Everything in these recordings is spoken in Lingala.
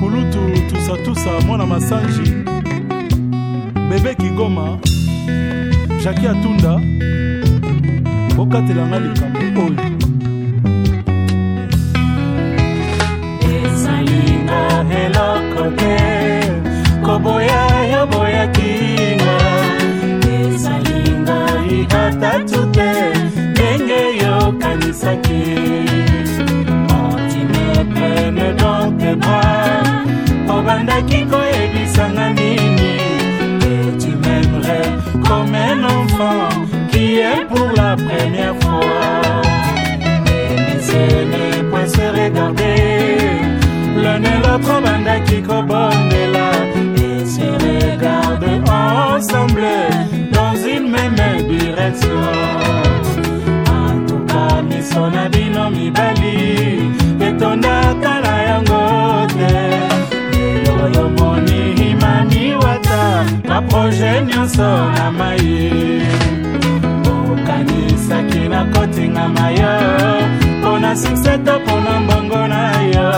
kulutu tusatusa mwana masanji bebe kigoma jaki atunda bokatelanga likambo oyo ezali na eloko te koboya yo boyakinga ezali ngai atatu mes bras. et koyebisanga nini que tu m'aimerais comme un enfant qui est pour la première fois. Et mes ne peuvent se regarder, l'un et l'autre Kiko, kobondela et se regardent ensemble dans une même proje nyonso na mai okanisaki nakotingama yo mpona sukse to mpona mbongo na yo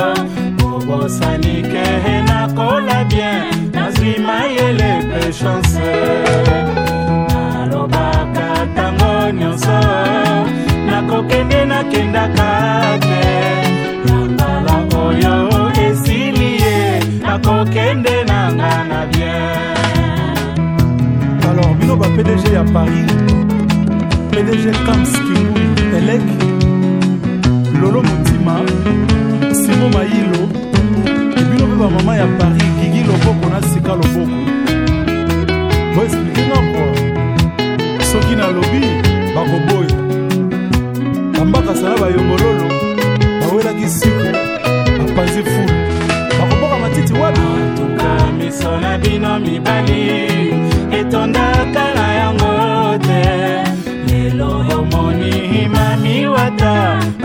obosani kehe nakola bien nazwi mayele mpe chanse nalobaka ntango nyonso nakokende nakendaka PDG ya paris PDG kamskiu elek lolo motima simo mayilo ebino mpe bamama ya paris gigi loboko na sika loboko boexplikenga kwa soki nalobi bakoboya bambakasala bayongololo bawelaki siku bapanzi fulu bakoboka matiti wapi misolo bino mibali etondaka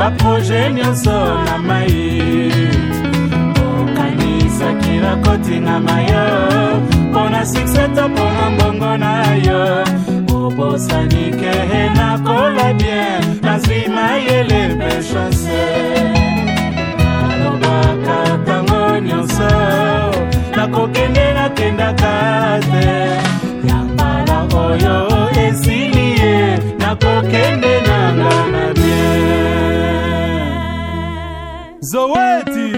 baproje nyonso na mai okanisaki nakotingama yo mpo na sukse to mpo na mbongo na yo obosani kehe nakola bien nazwi mayele mpe chanse nalobaka ntango nyonso nakokende nakendaka te ya mbala oyo esili ye nakokende zoweti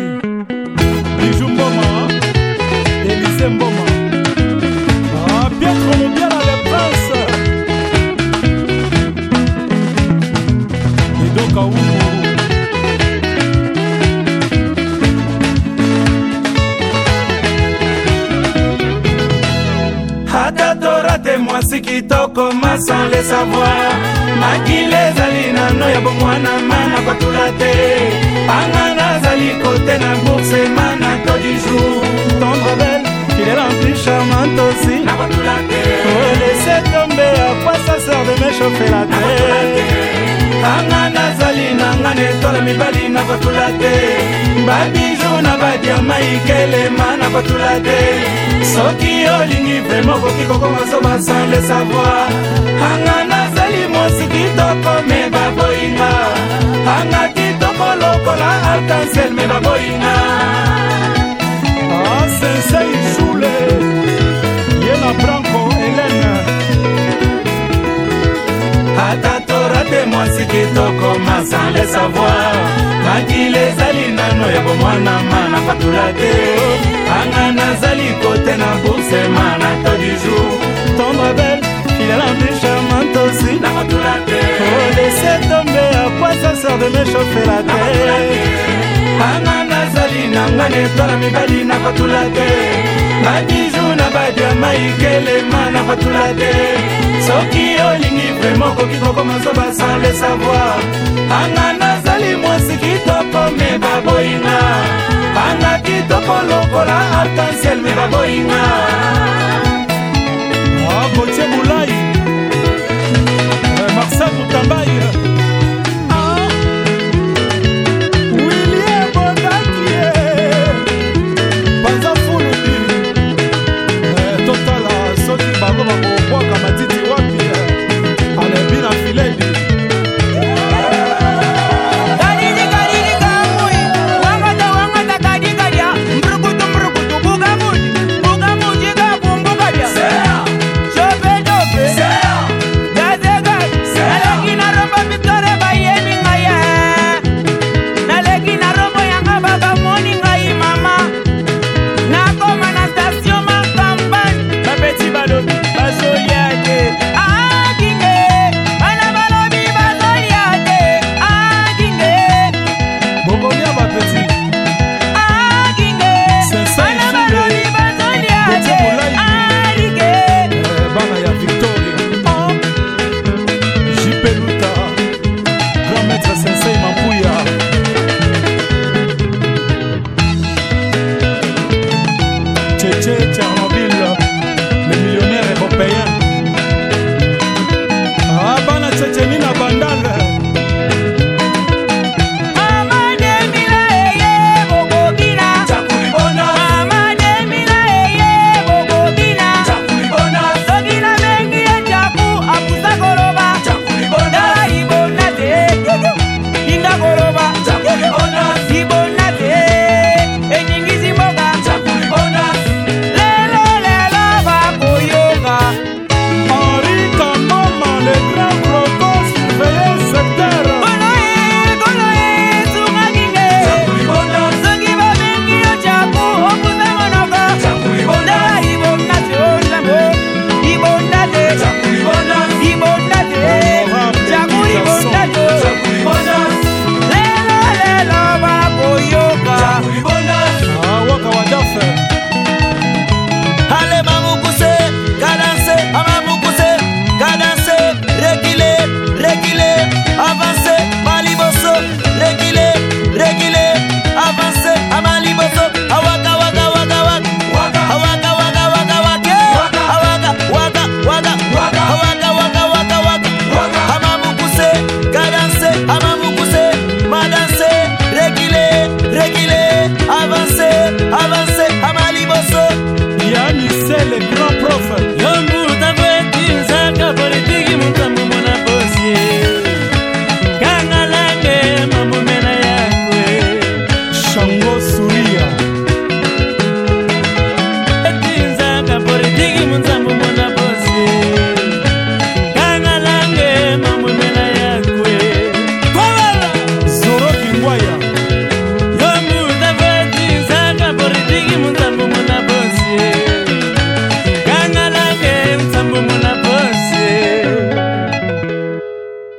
biju mboma elise mboma ah, pietro mobiala le prince edoka umu hata torate mwasi kitoko masan le savoir makila ezali nano ya bomwana mana kotula te panga nazali kote na bourse mana to du jour tendre belle fidèle en plus charmante aussi oh, laissez tomber après sa sœur de m'échauffer la tête anga nazali nanga netola mibali nakotula te babiju na badiama ikelema nakotula te soki olingi vraimen okoki kokoma soba sans le savoir anga ata tora te mwasi kitoko masanle savoir makili ezali nano ebomwana ma na fatula te anga nazali kote na bursema na to du jour tombabel ilalamichamante osi na fatula te olese oh, tombe apoisaseur de mechauffela te anga na nga netwala mibali nafatula te babizu na badiama ikelema nafatula te soki olingi vrema okoki kokoma so basale savoir anga nazali mwasi kitoko me baboyinga anga kitoko lokola artansiel me baboyinga obotie molai